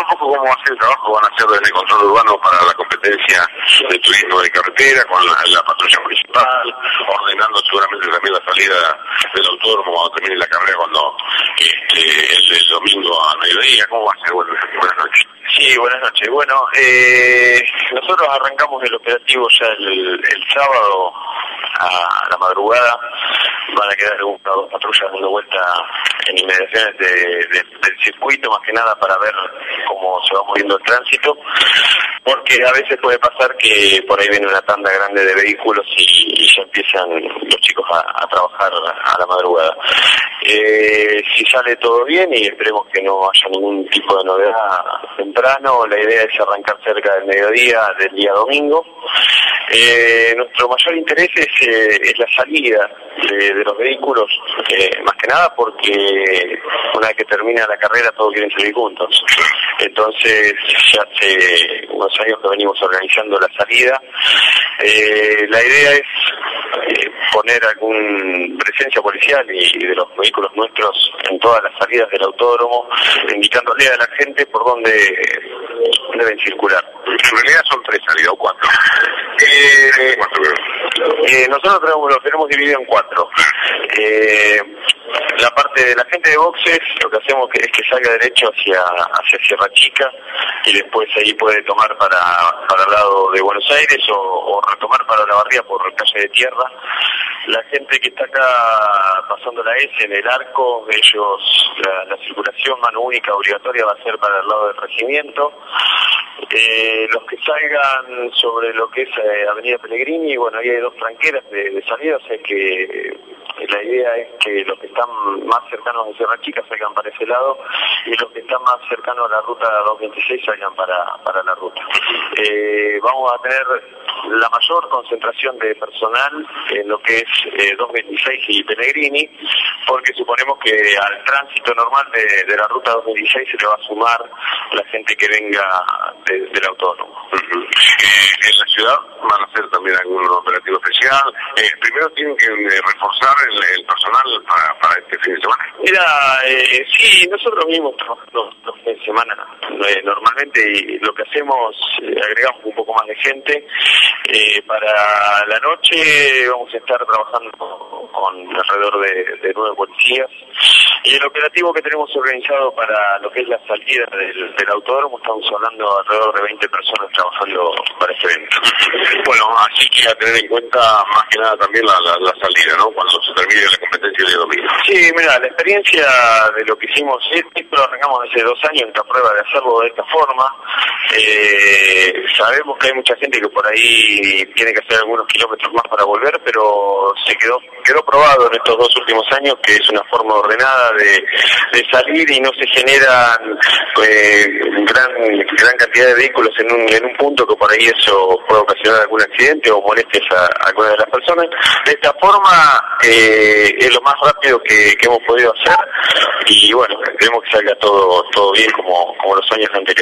un poco cómo va a ser el trabajo van a hacer desde el control urbano para la competencia de turismo de carretera con la, patrulla municipal, ordenando seguramente también la salida del autódromo cuando termine la carrera cuando este, el, domingo a mediodía. ¿Cómo va a ser? Bueno, buenas noches. Sí, buenas noches. Bueno, eh, nosotros arrancamos el operativo ya el, el sábado a la madrugada van a quedar una dos patrullas dando vuelta en inmediaciones del circuito, más que nada para ver cómo se va moviendo el tránsito, porque a veces puede pasar que por ahí viene una tanda grande de vehículos y, ya empiezan los chicos a, trabajar a la madrugada. Eh, si sale todo bien y esperemos que no haya ningún tipo de novedad temprano, la idea es arrancar cerca del mediodía del día domingo. Eh, nuestro mayor interés es, eh, la salida de, los vehículos, eh, más que nada porque una vez que termina la carrera todos quieren salir juntos. Entonces ya hace unos años que venimos organizando la salida. la idea es poner alguna presencia policial y, de los vehículos nuestros en todas las salidas del autódromo, indicándole a la gente por dónde deben circular. En realidad son tres salidas o cuatro. Eh, eh, nosotros tenemos, lo tenemos dividido en cuatro. Eh, la parte de la gente de boxes, lo que hacemos es que salga derecho hacia, hacia Sierra Chica y después ahí puede tomar para, para el lado de Buenos Aires o, retomar para la barría por calle de tierra. La gente que está acá pasando la S en el arco, ellos, la, circulación mano única obligatoria va a ser para el lado del regimiento. Eh, los que salgan sobre lo que es eh, Avenida Pellegrini, bueno, ahí hay dos tranqueras de, de salida, o sea que la idea es que los que están más cercanos a Sierra Chica salgan para ese lado y los que están más cercanos a la ruta 226 salgan para, para la ruta. Eh, vamos a tener la mayor concentración de personal en lo que es 226 eh, y Pellegrini, porque suponemos que al tránsito normal de, la ruta 226 se le va a sumar la gente que venga del autónomo. Eh, en la ciudad van a también algún operativo especial. primero tienen que reforzar el, personal para, este fin de semana? Mira, eh, sí, nosotros mismos trabajamos los fines de semana eh, normalmente lo que hacemos, eh, agregamos un poco más de gente. Eh, para la noche vamos a estar trabajando con alrededor de, de nueve policías. Y el operativo que tenemos organizado para lo que es la salida del, autódromo, estamos hablando alrededor de 20 personas trabajando para este evento. Bueno, así que a tener en cuenta más que nada también la, la salida, ¿no? Cuando se termine la competencia de domingo. Sí, mira, la experiencia de lo que hicimos, esto lo arrancamos hace dos años, esta prueba de hacerlo de esta forma. Eh, sabemos que hay mucha gente que por ahí tiene que hacer algunos kilómetros más para volver, pero se quedó quedó probado en estos dos últimos años que es una forma ordenada de, salir y no se generan eh, gran gran cantidad de vehículos en un, en un punto que por ahí eso puede ocasionar algún accidente o molestias a, a alguna de las personas. De esta forma, eh, es lo más rápido que, hemos podido hacer y bueno, esperemos que salga todo todo bien como, como los años anteriores.